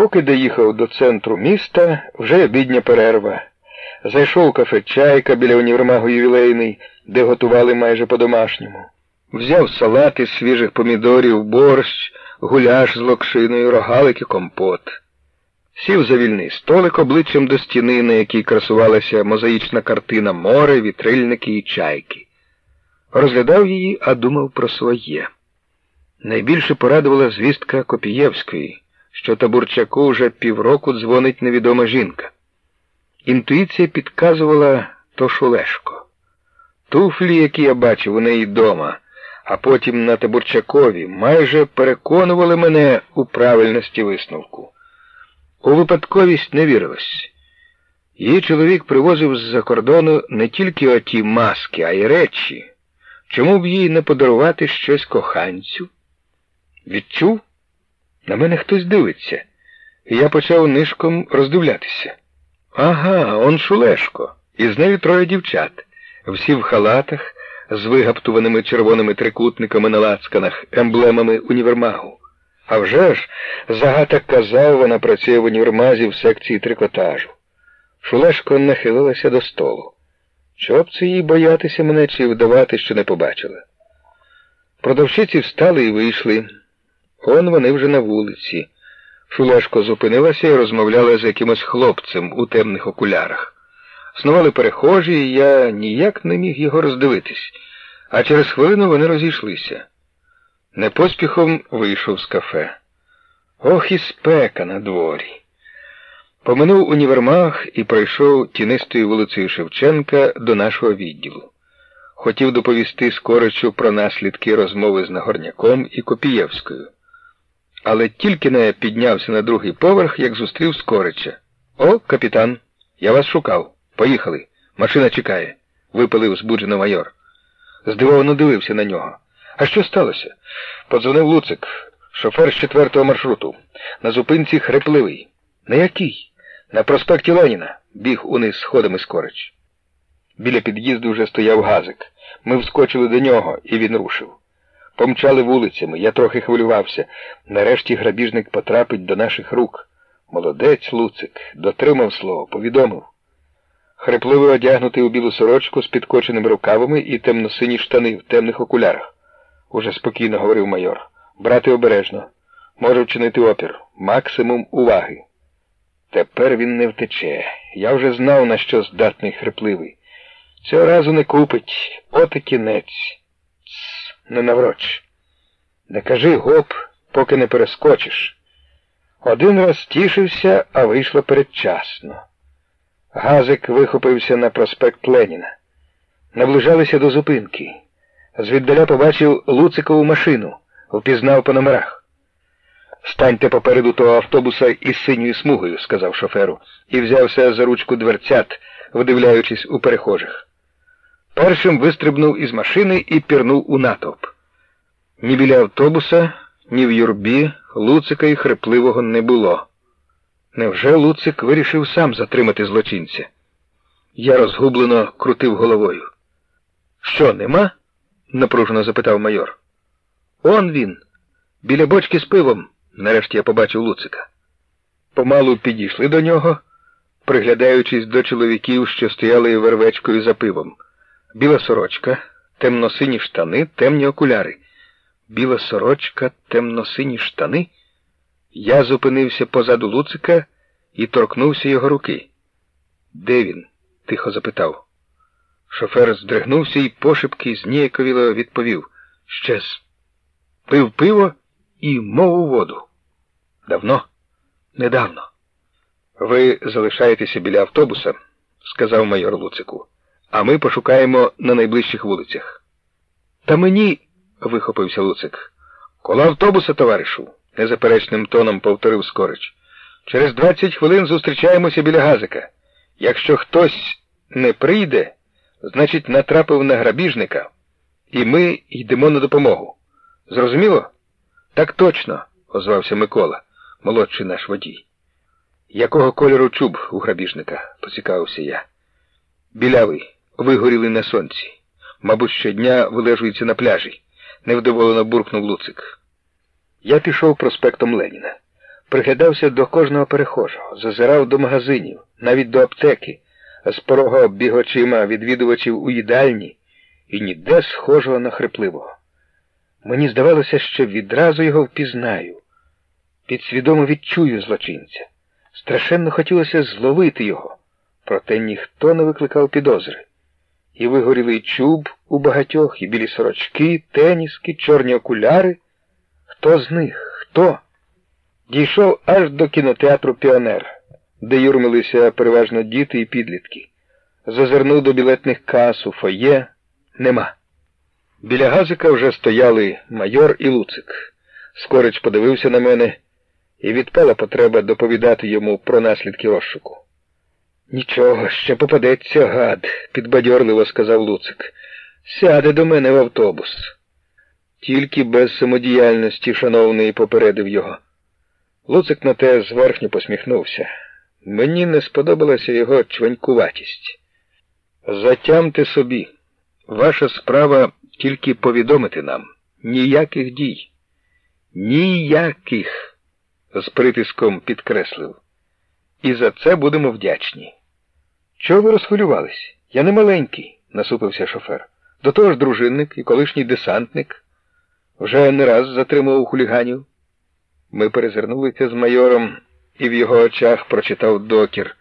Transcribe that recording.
Поки доїхав до центру міста, вже обідня перерва. Зайшов кафе чайка біля універмагу ювілейний, де готували майже по-домашньому. Взяв салат із свіжих помідорів, борщ, гуляш з локшиною, рогалик і компот. Сів за вільний столик обличчям до стіни, на якій красувалася мозаїчна картина море, вітрильники і чайки. Розглядав її, а думав про своє. Найбільше порадувала звістка Копієвської, що Табурчаку вже півроку дзвонить невідома жінка. Інтуїція підказувала то Шулешко. Туфлі, які я бачив у неї дома, а потім на Табурчакові, майже переконували мене у правильності висновку. У випадковість не вірилось. Її чоловік привозив з-за кордону не тільки оті маски, а й речі. Чому б їй не подарувати щось коханцю? Відчув? На мене хтось дивиться, і я почав нишком роздивлятися. Ага, он Шулешко, і з нею троє дівчат, всі в халатах, з вигаптуваними червоними трикутниками на лацканах, емблемами універмагу. А вже ж, Загата казав, вона працює в універмазі в секції трикотажу. Шулешко нахилилася до столу. Чого це їй боятися мене чи вдавати, що не побачила? Продавщиці встали і вийшли. Он вони вже на вулиці. Шулешко зупинилася і розмовляла з якимось хлопцем у темних окулярах. Снували перехожі, і я ніяк не міг його роздивитись, а через хвилину вони розійшлися. Непоспіхом вийшов з кафе. Ох і спека на дворі. Поминув універмаг і пройшов тінистою вулицею Шевченка до нашого відділу. Хотів доповісти скоричу про наслідки розмови з Нагорняком і Копієвською. Але тільки не піднявся на другий поверх, як зустрів скорича. О, капітан, я вас шукав. Поїхали. Машина чекає, випалив збуджено майор. Здивовано дивився на нього. А що сталося? Подзвонив Луцик, шофер з четвертого маршруту. На зупинці хрипливий. На який? На проспекті Леніна, біг униз сходами скорич. Біля під'їзду вже стояв газик. Ми вскочили до нього, і він рушив. Помчали вулицями, я трохи хвилювався. Нарешті грабіжник потрапить до наших рук. Молодець Луцик, дотримав слово, повідомив. Хрипливий одягнутий у білу сорочку з підкоченими рукавами і темно-сині штани в темних окулярах. Уже спокійно говорив майор. Брати обережно. Може вчинити опір. Максимум уваги. Тепер він не втече. Я вже знав, на що здатний хрипливий. Цього разу не купить. От і кінець. Не навроч. Не кажи гоп, поки не перескочиш. Один раз тішився, а вийшло передчасно. Газик вихопився на проспект Леніна. Наближалися до зупинки. Звіддаля побачив Луцикову машину, впізнав по номерах. Станьте попереду того автобуса із синьою смугою, сказав шоферу, і взявся за ручку дверцят, вдивляючись у перехожих. Першим вистрибнув із машини і пірнув у натовп. Ні біля автобуса, ні в юрбі Луцика і хрипливого не було. Невже Луцик вирішив сам затримати злочинця? Я розгублено крутив головою. Що, нема? напружено запитав майор. Он він, біля бочки з пивом, нарешті я побачив Луцика. Помалу підійшли до нього, приглядаючись до чоловіків, що стояли вервечкою за пивом. Біла сорочка, темно-сині штани, темні окуляри. Біла сорочка, темно-сині штани. Я зупинився позаду Луцика і торкнувся його руки. Де він? тихо запитав. Шофер здригнувся і пошепки зніяковіло відповів Щез. Пив пиво і мов у воду. Давно? Недавно. Ви залишаєтеся біля автобуса, сказав майор Луцику, а ми пошукаємо на найближчих вулицях. Та мені, вихопився Луцик. Коло автобуса, товаришу, незаперечним тоном повторив Скорич. Через двадцять хвилин зустрічаємося біля газика. Якщо хтось не прийде, значить, натрапив на грабіжника, і ми йдемо на допомогу. Зрозуміло? Так точно, озвався Микола, молодший наш водій. Якого кольору чуб у грабіжника? поцікавився я. Білявий, вигоріли на сонці. Мабуть, щодня вилежується на пляжі, невдоволено буркнув Луцик. Я пішов проспектом Леніна. Приглядався до кожного перехожого, зазирав до магазинів, навіть до аптеки, з порога обіг очима відвідувачів у їдальні і ніде схожого на хрипливого. Мені здавалося, що відразу його впізнаю. Підсвідомо відчую злочинця. Страшенно хотілося зловити його, проте ніхто не викликав підозри. І вигорілий чуб у багатьох, і білі сорочки, теніски, чорні окуляри. Хто з них? Хто? Дійшов аж до кінотеатру Піонер, де юрмилися переважно діти і підлітки. Зазирнув до білетних кас у фоє нема. Біля газика вже стояли майор і Луцик. Скорич подивився на мене, і відпала потреба доповідати йому про наслідки розшуку. Нічого, ще попадеться гад, підбадьорливо сказав Луцик. Сяде до мене в автобус. Тільки без самодіяльності, шановний, попередив його. Луцик на те зверхньо посміхнувся. Мені не сподобалася його чванькуватість. Затямте собі, ваша справа тільки повідомити нам. Ніяких дій. Ніяких, з притиском підкреслив. І за це будемо вдячні. Чого ви розхвилювались? Я не маленький, насупився шофер. До того ж дружинник і колишній десантник. Вже не раз затримував хуліганів. Ми перезирнулися з майором, і в його очах прочитав докір.